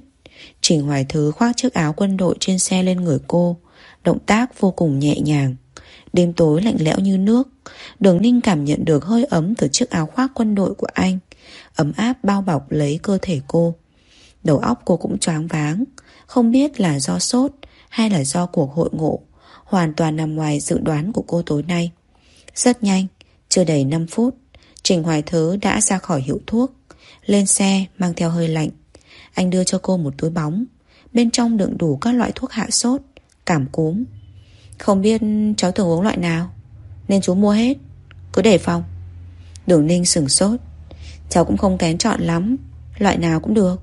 Trình Hoài Thứ khoác chiếc áo quân đội trên xe lên người cô, Động tác vô cùng nhẹ nhàng. Đêm tối lạnh lẽo như nước, Đường Ninh cảm nhận được hơi ấm từ chiếc áo khoác quân đội của anh. Ấm áp bao bọc lấy cơ thể cô. Đầu óc cô cũng choáng váng, Không biết là do sốt Hay là do cuộc hội ngộ, Hoàn toàn nằm ngoài dự đoán của cô tối nay. Rất nhanh, Chưa đầy 5 phút, Trình Hoài Thứ đã ra khỏi hiệu thuốc, Lên xe mang theo hơi lạnh. Anh đưa cho cô một túi bóng, Bên trong đựng đủ các loại thuốc hạ sốt, Cảm cúm. Không biết cháu thường uống loại nào, Nên chú mua hết, Cứ để phòng. Đường ninh sửng sốt. Cháu cũng không kén chọn lắm. Loại nào cũng được.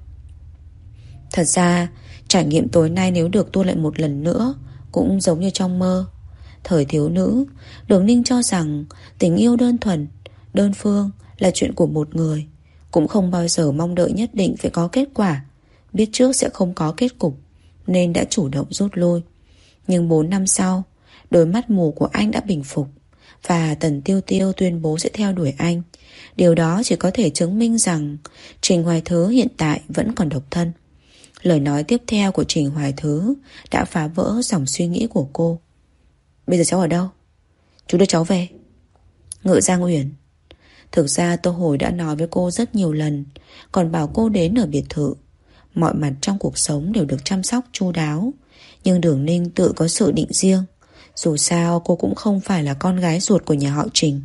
Thật ra, trải nghiệm tối nay nếu được tua lại một lần nữa Cũng giống như trong mơ. Thời thiếu nữ, Đường ninh cho rằng tình yêu đơn thuần, Đơn phương là chuyện của một người, Cũng không bao giờ mong đợi nhất định phải có kết quả. Biết trước sẽ không có kết cục, Nên đã chủ động rút lui. Nhưng 4 năm sau, Đôi mắt mù của anh đã bình phục. Và Tần Tiêu Tiêu tuyên bố sẽ theo đuổi anh. Điều đó chỉ có thể chứng minh rằng Trình Hoài Thứ hiện tại vẫn còn độc thân. Lời nói tiếp theo của Trình Hoài Thứ Đã phá vỡ dòng suy nghĩ của cô. Bây giờ cháu ở đâu? Chú đưa cháu về. Ngự Giang Uyển Thực ra Tô Hồi đã nói với cô rất nhiều lần, Còn bảo cô đến ở biệt thự. Mọi mặt trong cuộc sống đều được chăm sóc chu đáo, Nhưng Đường Ninh tự có sự định riêng. Dù sao, cô cũng không phải là con gái ruột của nhà họ Trình.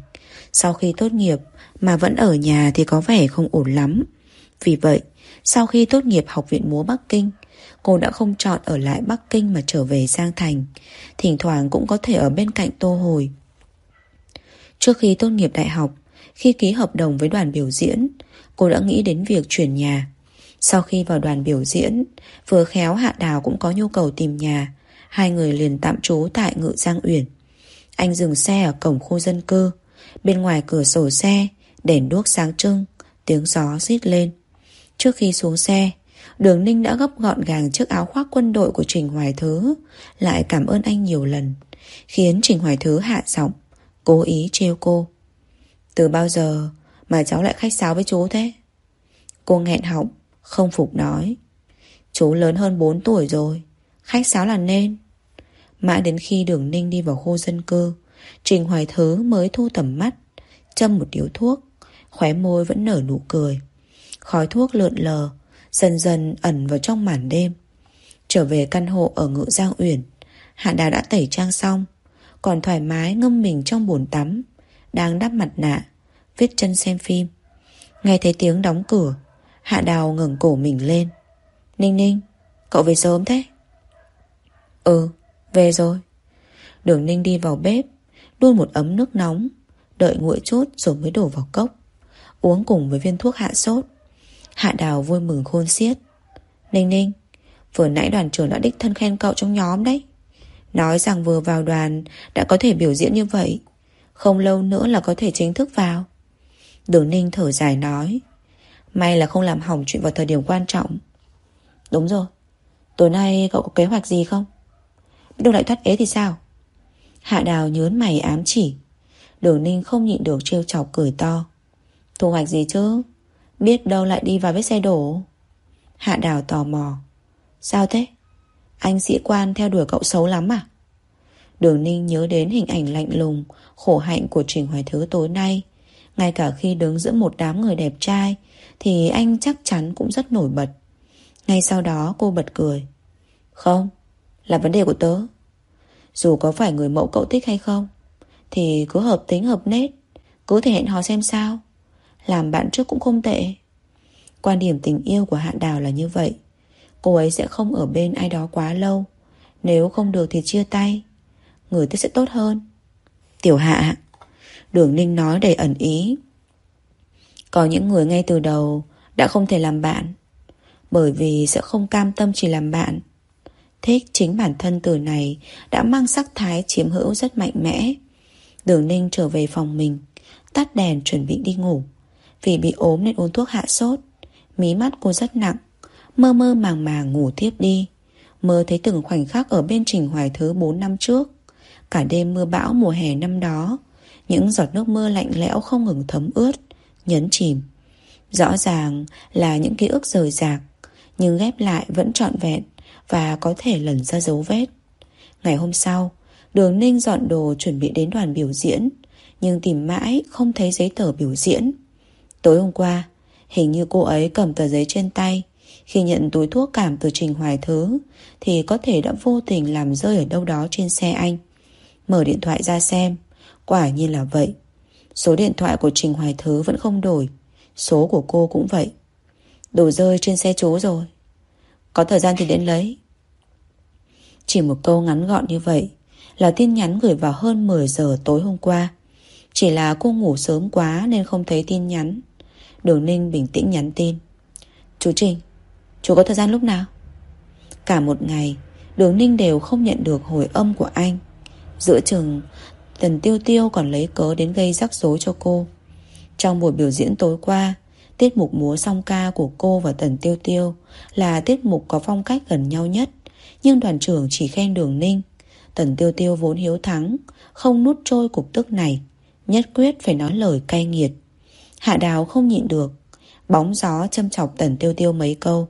Sau khi tốt nghiệp Mà vẫn ở nhà thì có vẻ không ổn lắm. Vì vậy, Sau khi tốt nghiệp học viện múa Bắc Kinh, Cô đã không chọn ở lại Bắc Kinh mà trở về Giang Thành. Thỉnh thoảng cũng có thể ở bên cạnh Tô Hồi. Trước khi tốt nghiệp đại học, Khi ký hợp đồng với đoàn biểu diễn, Cô đã nghĩ đến việc chuyển nhà. Sau khi vào đoàn biểu diễn, Vừa khéo Hạ Đào cũng có nhu cầu tìm nhà. Hai người liền tạm trú tại Ngự Giang Uyển. Anh dừng xe ở cổng khu dân cư. Bên ngoài cửa sổ xe, Đèn đuốc sáng trưng, Tiếng gió rít lên. Trước khi xuống xe, Đường Ninh đã gấp gọn gàng chiếc áo khoác quân đội của Trình Hoài Thứ, Lại cảm ơn anh nhiều lần, Khiến Trình Hoài Thứ hạ giọng, Cố ý trêu cô. Từ bao giờ mà cháu lại khách sáo với chú thế? Cô nghẹn họng, không phục nói. Chú lớn hơn 4 tuổi rồi, Khách sáo là nên. Mãi đến khi đường ninh đi vào khu dân cư, Trình Hoài Thứ mới thu tầm mắt, Châm một điếu thuốc, Khóe môi vẫn nở nụ cười. Khói thuốc lượn lờ, Dần dần ẩn vào trong màn đêm. Trở về căn hộ ở ngự Giang Uyển, Hạ Đào đã tẩy trang xong, Còn thoải mái ngâm mình trong bồn tắm, Đang đắp mặt nạ, Viết chân xem phim. Nghe thấy tiếng đóng cửa, Hạ Đào ngẩng cổ mình lên. Ninh ninh, Cậu về sớm thế? Ừ về rồi. Đường ninh đi vào bếp, Đun một ấm nước nóng, Đợi nguội chút rồi mới đổ vào cốc. Uống cùng với viên thuốc hạ sốt. Hạ đào vui mừng khôn xiết. Ninh ninh, Vừa nãy đoàn trưởng đã đích thân khen cậu trong nhóm đấy. Nói rằng vừa vào đoàn Đã có thể biểu diễn như vậy. Không lâu nữa là có thể chính thức vào. Đường ninh thở dài nói, May là không làm hỏng chuyện vào thời điểm quan trọng. Đúng rồi. Tối nay cậu có kế hoạch gì không? Đâu lại thoát ế thì sao? Hạ đào nhớn mày ám chỉ. Đường ninh không nhịn được trêu chọc cười to. Thu hoạch gì chứ? Biết đâu lại đi vào vết xe đổ. Hạ đào tò mò. Sao thế? Anh sĩ quan theo đuổi cậu xấu lắm à? Đường ninh nhớ đến hình ảnh lạnh lùng, Khổ hạnh của Trình Hoài Thứ tối nay. Ngay cả khi đứng giữa một đám người đẹp trai, Thì anh chắc chắn cũng rất nổi bật. Ngay sau đó cô bật cười. Không là vấn đề của tớ. Dù có phải người mẫu cậu thích hay không, Thì cứ hợp tính hợp nết, Cứ thể hẹn hò xem sao. Làm bạn trước cũng không tệ. Quan điểm tình yêu của Hạ Đào là như vậy. Cô ấy sẽ không ở bên ai đó quá lâu. Nếu không được thì chia tay. Người ta sẽ tốt hơn. Tiểu Hạ, Đường Ninh nói đầy ẩn ý. Có những người ngay từ đầu Đã không thể làm bạn, Bởi vì sẽ không cam tâm chỉ làm bạn. Thích chính bản thân từ này Đã mang sắc thái chiếm hữu rất mạnh mẽ. Đường Ninh trở về phòng mình, Tắt đèn chuẩn bị đi ngủ. Vì bị ốm nên uống thuốc hạ sốt, Mí mắt cô rất nặng, Mơ mơ màng màng ngủ tiếp đi. Mơ thấy từng khoảnh khắc ở bên Trình Hoài Thứ 4 năm trước, Cả đêm mưa bão mùa hè năm đó, Những giọt nước mưa lạnh lẽo không ngừng thấm ướt, Nhấn chìm. Rõ ràng là những ký ức rời rạc, Nhưng ghép lại vẫn trọn vẹn. Và có thể lần ra dấu vết. Ngày hôm sau, Đường Ninh dọn đồ chuẩn bị đến đoàn biểu diễn, Nhưng tìm mãi không thấy giấy tờ biểu diễn. Tối hôm qua, Hình như cô ấy cầm tờ giấy trên tay. Khi nhận túi thuốc cảm từ Trình Hoài Thứ, Thì có thể đã vô tình làm rơi ở đâu đó trên xe anh. Mở điện thoại ra xem, Quả nhiên là vậy. Số điện thoại của Trình Hoài Thứ vẫn không đổi, Số của cô cũng vậy. Đồ rơi trên xe chú rồi. Có thời gian thì đến lấy. Chỉ một câu ngắn gọn như vậy Là tin nhắn gửi vào hơn 10 giờ tối hôm qua. Chỉ là cô ngủ sớm quá Nên không thấy tin nhắn. Đường Ninh bình tĩnh nhắn tin. Chú Trình, Chú có thời gian lúc nào? Cả một ngày Đường Ninh đều không nhận được hồi âm của anh. Giữa chừng, Tần Tiêu Tiêu còn lấy cớ đến gây rắc rối cho cô. Trong buổi biểu diễn tối qua Tiết mục múa song ca của cô và Tần Tiêu Tiêu Là tiết mục có phong cách gần nhau nhất, Nhưng đoàn trưởng chỉ khen đường ninh. Tần Tiêu Tiêu vốn hiếu thắng, Không nút trôi cục tức này, Nhất quyết phải nói lời cay nghiệt. Hạ đào không nhịn được, Bóng gió châm chọc Tần Tiêu Tiêu mấy câu.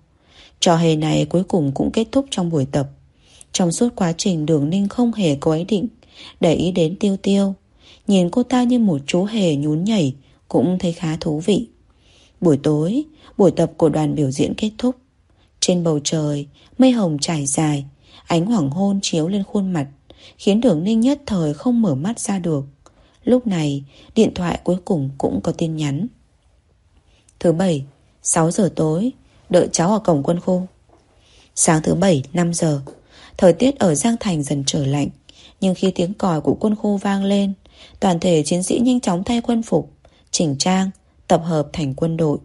Trò hề này cuối cùng cũng kết thúc trong buổi tập. Trong suốt quá trình, đường ninh không hề có ý định Để ý đến Tiêu Tiêu. Nhìn cô ta như một chú hề nhún nhảy, Cũng thấy khá thú vị. Buổi tối, Buổi tập của đoàn biểu diễn kết thúc. Trên bầu trời, Mây hồng trải dài, Ánh hoàng hôn chiếu lên khuôn mặt, Khiến đường ninh nhất thời không mở mắt ra được. Lúc này, điện thoại cuối cùng cũng có tin nhắn. Thứ bảy 6 giờ tối, Đợi cháu ở cổng quân khu. Sáng thứ bảy 5 giờ, Thời tiết ở Giang Thành dần trở lạnh, Nhưng khi tiếng còi của quân khu vang lên, Toàn thể chiến sĩ nhanh chóng thay quân phục, Chỉnh trang Tập hợp thành quân đội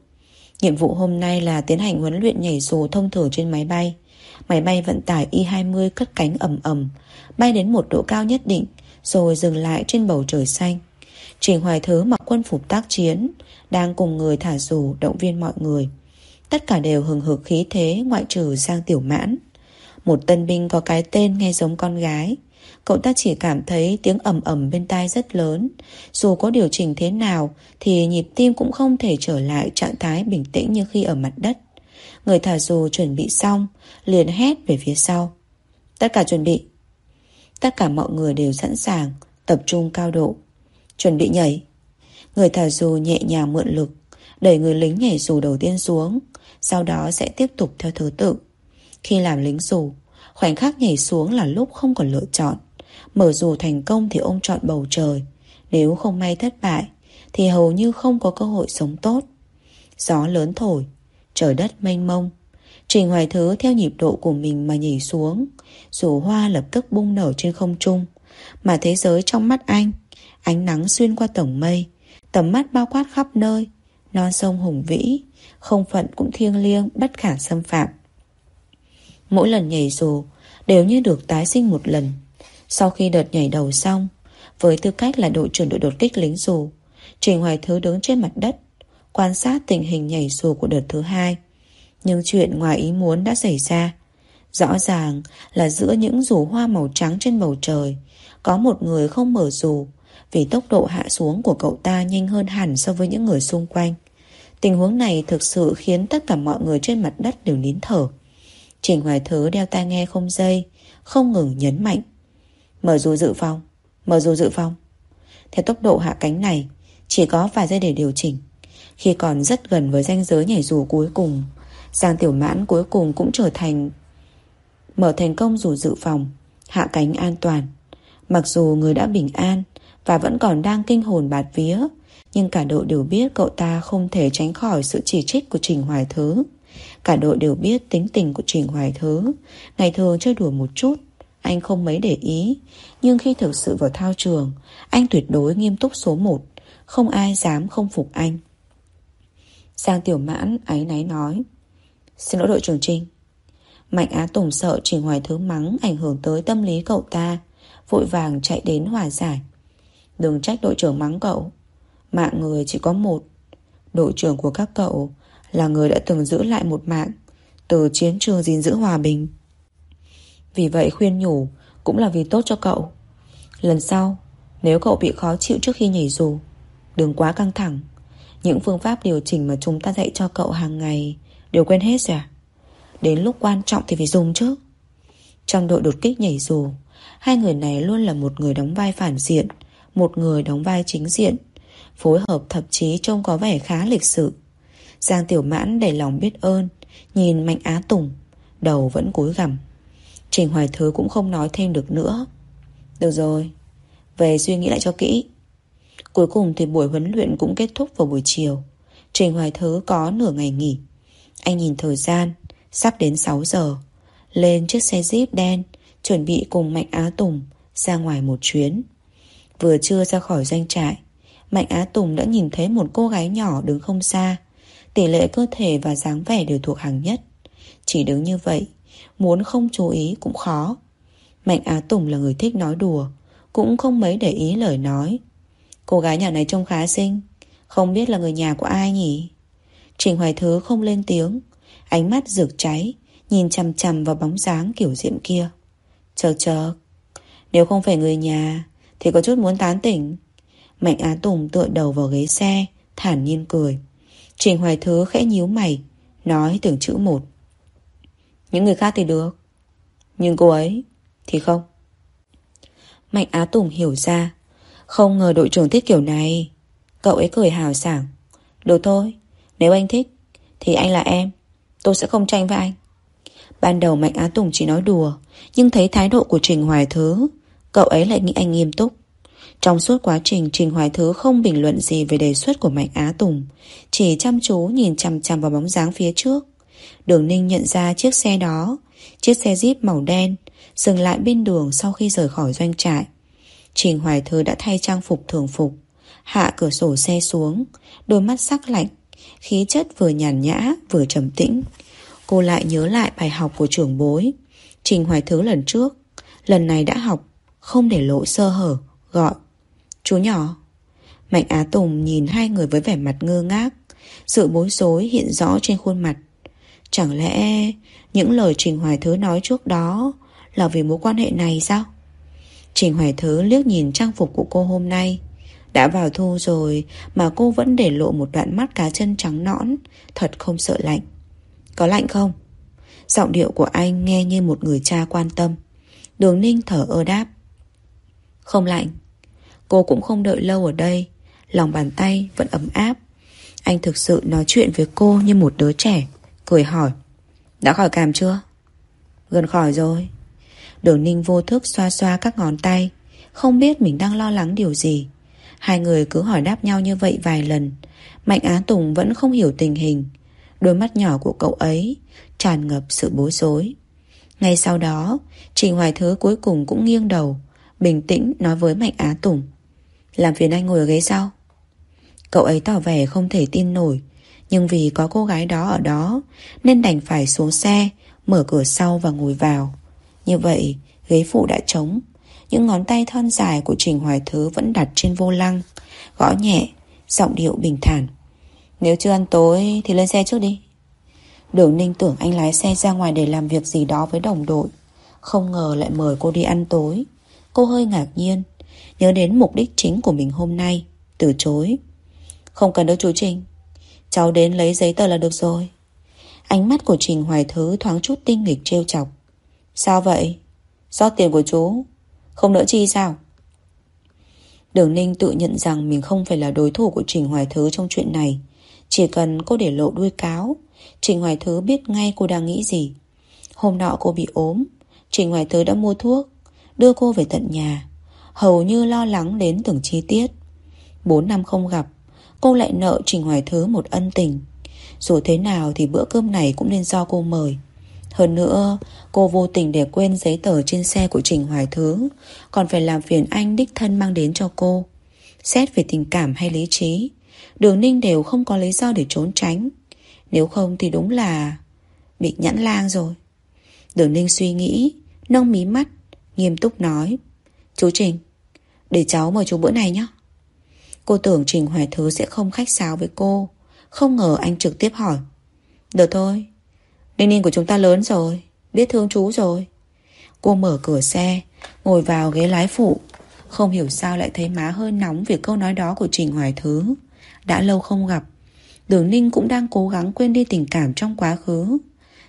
Nhiệm vụ hôm nay là tiến hành huấn luyện nhảy dù thông thường trên máy bay Máy bay vận tải Y-20 cất cánh ầm ầm Bay đến một độ cao nhất định rồi dừng lại trên bầu trời xanh. Trình Hoài Thứ mặc quân phục tác chiến, đang cùng người thả dù động viên mọi người. Tất cả đều hừng hực khí thế ngoại trừ Giang Tiểu Mãn. Một tân binh có cái tên nghe giống con gái. Cậu ta chỉ cảm thấy tiếng ầm ầm bên tai rất lớn. Dù có điều chỉnh thế nào thì nhịp tim cũng không thể trở lại trạng thái bình tĩnh như khi ở mặt đất. Người thả dù chuẩn bị xong, liền hét về phía sau. Tất cả chuẩn bị. Tất cả mọi người đều sẵn sàng Tập trung cao độ Chuẩn bị nhảy Người thả dù nhẹ nhàng mượn lực Đẩy người lính nhảy dù đầu tiên xuống Sau đó sẽ tiếp tục theo thứ tự Khi làm lính dù Khoảnh khắc nhảy xuống là lúc không còn lựa chọn. Mở dù thành công thì ông chọn bầu trời. Nếu không may thất bại, Thì hầu như không có cơ hội sống tốt. Gió lớn thổi, Trời đất mênh mông. Trình Hoài Thứ theo nhịp độ của mình mà nhảy xuống, Dù hoa lập tức bung nở trên không trung. Mà thế giới trong mắt anh, Ánh nắng xuyên qua tầng mây, Tầm mắt bao quát khắp nơi. Non sông hùng vĩ, Không phận cũng thiêng liêng Bất khả xâm phạm. Mỗi lần nhảy dù Đều như được tái sinh một lần. Sau khi đợt nhảy đầu xong, Với tư cách là đội trưởng đội đột kích lính dù, Trình Hoài Thứ đứng trên mặt đất, Quan sát tình hình nhảy dù của đợt thứ hai. Nhưng chuyện ngoài ý muốn đã xảy ra. Rõ ràng là giữa những rủ hoa màu trắng trên bầu trời, Có một người không mở dù, Vì tốc độ hạ xuống của cậu ta nhanh hơn hẳn so với những người xung quanh. Tình huống này thực sự khiến tất cả mọi người trên mặt đất đều nín thở. Trình Hoài Thứ đeo tai nghe không dây, Không ngừng nhấn mạnh. Mở dù dự phòng, Mở dù dự phòng. Theo tốc độ hạ cánh này, Chỉ có vài giây để điều chỉnh. Khi còn rất gần với ranh giới nhảy dù cuối cùng, Giang Tiểu Mãn cuối cùng cũng trở thành, Mở thành công dù dự phòng, Hạ cánh an toàn. Mặc dù người đã bình an Và vẫn còn đang kinh hồn bạt vía, Nhưng cả đội đều biết cậu ta không thể tránh khỏi sự chỉ trích của Trình Hoài Thứ. Cả đội đều biết tính tình của Trình Hoài Thứ. Ngày thường chơi đùa một chút, Anh không mấy để ý. Nhưng khi thực sự vào thao trường, Anh tuyệt đối nghiêm túc số 1 Không ai dám không phục anh. Giang Tiểu Mãn áy náy nói, Xin lỗi đội trưởng Trinh Mạnh Á Tùng sợ Trình Hoài Thứ mắng Ảnh hưởng tới tâm lý cậu ta, Vội vàng chạy đến hòa giải. Đừng trách đội trưởng mắng cậu, Mạng người chỉ có một. Đội trưởng của các cậu là người đã từng giữ lại một mạng từ chiến trường gìn giữ hòa bình. Vì vậy khuyên nhủ cũng là vì tốt cho cậu. Lần sau, nếu cậu bị khó chịu trước khi nhảy dù, đừng quá căng thẳng. Những phương pháp điều chỉnh mà chúng ta dạy cho cậu hàng ngày đều quên hết rồi à? Đến lúc quan trọng thì phải dùng chứ. Trong đội đột kích nhảy dù, hai người này luôn là một người đóng vai phản diện, một người đóng vai chính diện. Phối hợp thậm chí trông có vẻ khá lịch sự. Giang Tiểu Mãn đầy lòng biết ơn, Nhìn Mạnh Á Tùng, Đầu vẫn cúi gằm. Trình Hoài Thứ cũng không nói thêm được nữa. Được rồi, Về suy nghĩ lại cho kỹ. Cuối cùng thì buổi huấn luyện cũng kết thúc vào buổi chiều. Trình Hoài Thứ có nửa ngày nghỉ. Anh nhìn thời gian, Sắp đến 6 giờ. Lên chiếc xe jeep đen, Chuẩn bị cùng Mạnh Á Tùng ra ngoài một chuyến. Vừa chưa ra khỏi doanh trại, Mạnh Á Tùng đã nhìn thấy một cô gái nhỏ đứng không xa. Tỷ lệ cơ thể và dáng vẻ đều thuộc hàng nhất. Chỉ đứng như vậy, Muốn không chú ý cũng khó. Mạnh Á Tùng là người thích nói đùa, Cũng không mấy để ý lời nói. Cô gái nhà này trông khá xinh, Không biết là người nhà của ai nhỉ? Trình Hoài Thứ không lên tiếng, Ánh mắt rực cháy, Nhìn chằm chằm vào bóng dáng kiểu diễm kia. Chợt chợt Nếu không phải người nhà, Thì có chút muốn tán tỉnh. Mạnh Á Tùng tựa đầu vào ghế xe, Thản nhiên cười. Trình Hoài Thứ khẽ nhíu mày Nói từng chữ một. Những người khác thì được Nhưng cô ấy thì không. Mạnh Á Tùng hiểu ra Không ngờ đội trưởng thích kiểu này. Cậu ấy cười hào sảng. Được thôi, nếu anh thích Thì anh là em Tôi sẽ không tranh với anh. Ban đầu Mạnh Á Tùng chỉ nói đùa Nhưng thấy thái độ của Trình Hoài Thứ Cậu ấy lại nghĩ anh nghiêm túc trong suốt quá trình Trình Hoài Thứ không bình luận gì về đề xuất của Mạnh Á Tùng, chỉ chăm chú nhìn chằm chằm vào bóng dáng phía trước. Đường Ninh nhận ra chiếc xe đó, chiếc xe Jeep màu đen, dừng lại bên đường sau khi rời khỏi doanh trại. Trình Hoài Thứ đã thay trang phục thường phục, hạ cửa sổ xe xuống, đôi mắt sắc lạnh, khí chất vừa nhàn nhã vừa trầm tĩnh. Cô lại nhớ lại bài học của trưởng bối. Trình Hoài Thứ lần trước, lần này đã học, không để lộ sơ hở, gọi Chú nhỏ. Mạnh Á Tùng nhìn hai người với vẻ mặt ngơ ngác. Sự bối rối hiện rõ trên khuôn mặt. Chẳng lẽ Những lời Trình Hoài Thứ nói trước đó Là vì mối quan hệ này sao? Trình Hoài Thứ liếc nhìn trang phục của cô hôm nay. Đã vào thu rồi Mà cô vẫn để lộ một đoạn mắt cá chân trắng nõn, Thật không sợ lạnh. Có lạnh không? Giọng điệu của anh nghe như một người cha quan tâm. Đường ninh thở ơ đáp. Không lạnh. Cô cũng không đợi lâu ở đây Lòng bàn tay vẫn ấm áp Anh thực sự nói chuyện với cô như một đứa trẻ Cười hỏi Đã khỏi cảm chưa? Gần khỏi rồi Đường ninh vô thức xoa xoa các ngón tay Không biết mình đang lo lắng điều gì Hai người cứ hỏi đáp nhau như vậy vài lần Mạnh Á Tùng vẫn không hiểu tình hình Đôi mắt nhỏ của cậu ấy tràn ngập sự bối rối. Ngay sau đó, Trình Hoài Thứ cuối cùng cũng nghiêng đầu, bình tĩnh nói với Mạnh Á Tùng. Làm phiền anh ngồi ở ghế sau. Cậu ấy tỏ vẻ không thể tin nổi, nhưng vì có cô gái đó ở đó nên đành phải xuống xe, mở cửa sau và ngồi vào. Như vậy, ghế phụ đã trống. Những ngón tay thon dài của Trình Hoài Thứ vẫn đặt trên vô lăng, gõ nhẹ, giọng điệu bình thản. Nếu chưa ăn tối thì lên xe trước đi. Đường Ninh tưởng anh lái xe ra ngoài để làm việc gì đó với đồng đội. Không ngờ lại mời cô đi ăn tối. Cô hơi ngạc nhiên, nhớ đến mục đích chính của mình hôm nay, từ chối. Không cần đâu chú Trình, cháu đến lấy giấy tờ là được rồi. Ánh mắt của Trình Hoài Thứ thoáng chút tinh nghịch trêu chọc. Sao vậy? Do tiền của chú, không nỡ chi sao? Đường Ninh tự nhận rằng mình không phải là đối thủ của Trình Hoài Thứ trong chuyện này. Chỉ cần cô để lộ đuôi cáo, Trình Hoài Thứ biết ngay cô đang nghĩ gì. Hôm nọ cô bị ốm, Trình Hoài Thứ đã mua thuốc, đưa cô về tận nhà, hầu như lo lắng đến từng chi tiết. Bốn năm không gặp, cô lại nợ Trình Hoài Thứ một ân tình. Dù thế nào thì bữa cơm này cũng nên do cô mời. Hơn nữa, cô vô tình để quên giấy tờ trên xe của Trình Hoài Thứ, còn phải làm phiền anh đích thân mang đến cho cô. Xét về tình cảm hay lý trí, Đường Ninh đều không có lý do để trốn tránh. Nếu không thì đúng là bị nhãn lang rồi. Đường Ninh suy nghĩ, nông mí mắt, nghiêm túc nói. Chú Trình, để cháu mời chú bữa này nhé. Cô tưởng Trình Hoài Thứ sẽ không khách sáo với cô. Không ngờ anh trực tiếp hỏi. Được thôi, Ninh Ninh của chúng ta lớn rồi, biết thương chú rồi. Cô mở cửa xe, ngồi vào ghế lái phụ. Không hiểu sao lại thấy má hơi nóng vì câu nói đó của Trình Hoài Thứ. Đã lâu không gặp, Đường Ninh cũng đang cố gắng quên đi tình cảm trong quá khứ.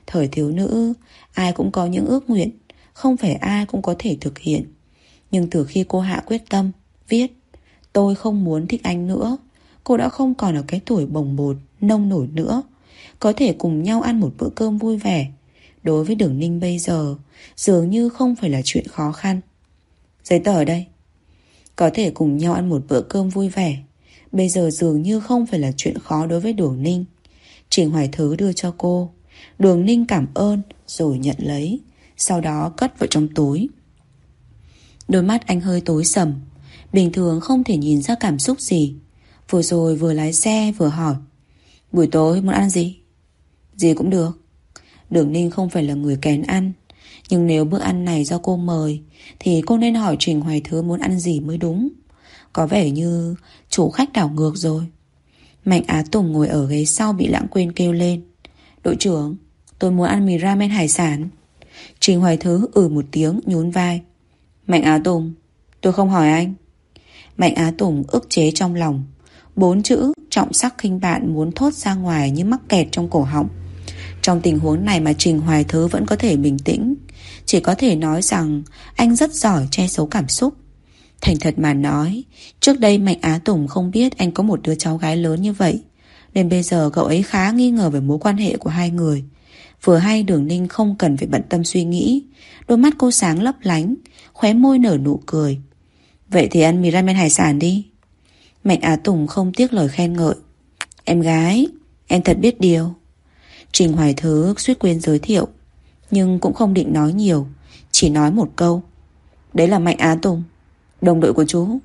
Thời thiếu nữ, ai cũng có những ước nguyện, không phải ai cũng có thể thực hiện. Nhưng từ khi cô hạ quyết tâm, viết, tôi không muốn thích anh nữa, cô đã không còn ở cái tuổi bồng bột, nông nổi nữa. Có thể cùng nhau ăn một bữa cơm vui vẻ. Đối với Đường Ninh bây giờ, dường như không phải là chuyện khó khăn. Giấy tờ ở đây. Có thể cùng nhau ăn một bữa cơm vui vẻ Bây giờ dường như không phải là chuyện khó đối với Đường Ninh Trình Hoài Thứ đưa cho cô Đường Ninh cảm ơn Rồi nhận lấy Sau đó cất vào trong túi Đôi mắt anh hơi tối sầm. Bình thường không thể nhìn ra cảm xúc gì. Vừa rồi vừa lái xe vừa hỏi. Buổi tối muốn ăn gì? Gì cũng được. Đường Ninh không phải là người kén ăn. Nhưng nếu bữa ăn này do cô mời, Thì cô nên hỏi Trình Hoài Thứ muốn ăn gì mới đúng. Có vẻ như chủ khách đảo ngược rồi. Mạnh Á Tùng ngồi ở ghế sau bị lãng quên kêu lên. Đội trưởng, Tôi muốn ăn mì ramen hải sản. Trình Hoài Thứ ử ừ một tiếng nhún vai. Mạnh Á Tùng Tôi không hỏi anh Mạnh Á Tùng ức chế trong lòng Bốn chữ trọng sắc khinh bạn muốn thốt ra ngoài như mắc kẹt trong cổ họng Trong tình huống này mà Trình Hoài Thứ vẫn có thể bình tĩnh Chỉ có thể nói rằng anh rất giỏi che giấu cảm xúc Thành thật mà nói, trước đây Mạnh Á Tùng không biết anh có một đứa cháu gái lớn như vậy. Nên bây giờ cậu ấy khá nghi ngờ về mối quan hệ của hai người. Vừa hay đường ninh không cần phải bận tâm suy nghĩ. Đôi mắt cô sáng lấp lánh, khóe môi nở nụ cười. Vậy thì ăn mì ramen hải sản đi. Mạnh Á Tùng không tiếc lời khen ngợi. Em gái, em thật biết điều. Trình Hoài Thứ suýt quên giới thiệu. Nhưng cũng không định nói nhiều, chỉ nói một câu. Đấy là Mạnh Á Tùng. Đồng đội của chú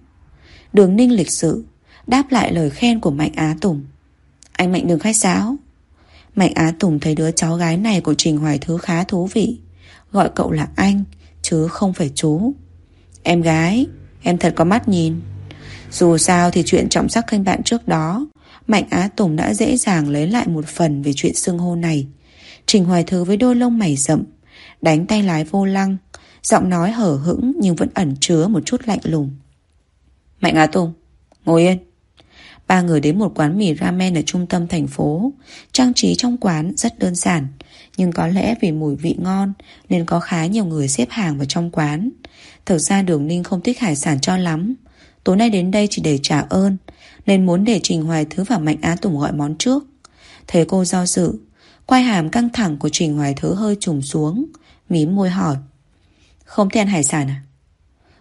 Đường Ninh lịch sự Đáp lại lời khen của Mạnh Á Tùng Anh Mạnh đừng khách sáo Mạnh Á Tùng thấy đứa cháu gái này của Trình Hoài Thứ khá thú vị Gọi cậu là anh Chứ không phải chú. Em gái, Em thật có mắt nhìn. Dù sao thì chuyện trọng sắc kênh bạn trước đó, Mạnh Á Tùng đã dễ dàng lấy lại một phần về chuyện xưng hô này. Trình Hoài Thứ với đôi lông mày rậm, Đánh tay lái vô lăng, Giọng nói hở hững nhưng vẫn ẩn chứa một chút lạnh lùng. Mạnh Á Tùng, Ngồi yên. Ba người đến một quán mì ramen ở trung tâm thành phố. Trang trí trong quán rất đơn giản, Nhưng có lẽ vì mùi vị ngon Nên có khá nhiều người xếp hàng vào trong quán. Thực ra Đường Ninh không thích hải sản cho lắm. Tối nay đến đây chỉ để trả ơn, Nên muốn để Trình Hoài Thứ và Mạnh Á Tùng gọi món trước. Thấy cô do dự, Quai hàm căng thẳng của Trình Hoài Thứ hơi trùng xuống, Mím môi hỏi, không thích ăn hải sản à?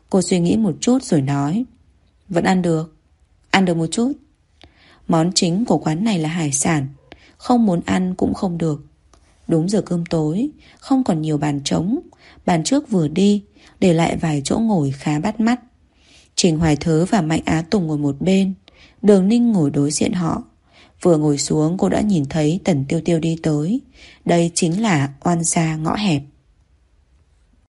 Cô suy nghĩ một chút rồi nói, Vẫn ăn được Ăn được một chút. Món chính của quán này là hải sản. Không muốn ăn cũng không được. Đúng giờ cơm tối, Không còn nhiều bàn trống. Bàn trước vừa đi, Để lại vài chỗ ngồi khá bắt mắt. Trình Hoài Thớ và Mạnh Á Tùng ngồi một bên. Đường Ninh ngồi đối diện họ. Vừa ngồi xuống, cô đã nhìn thấy Tần Tiêu Tiêu đi tới. Đây chính là oan gia ngõ hẹp.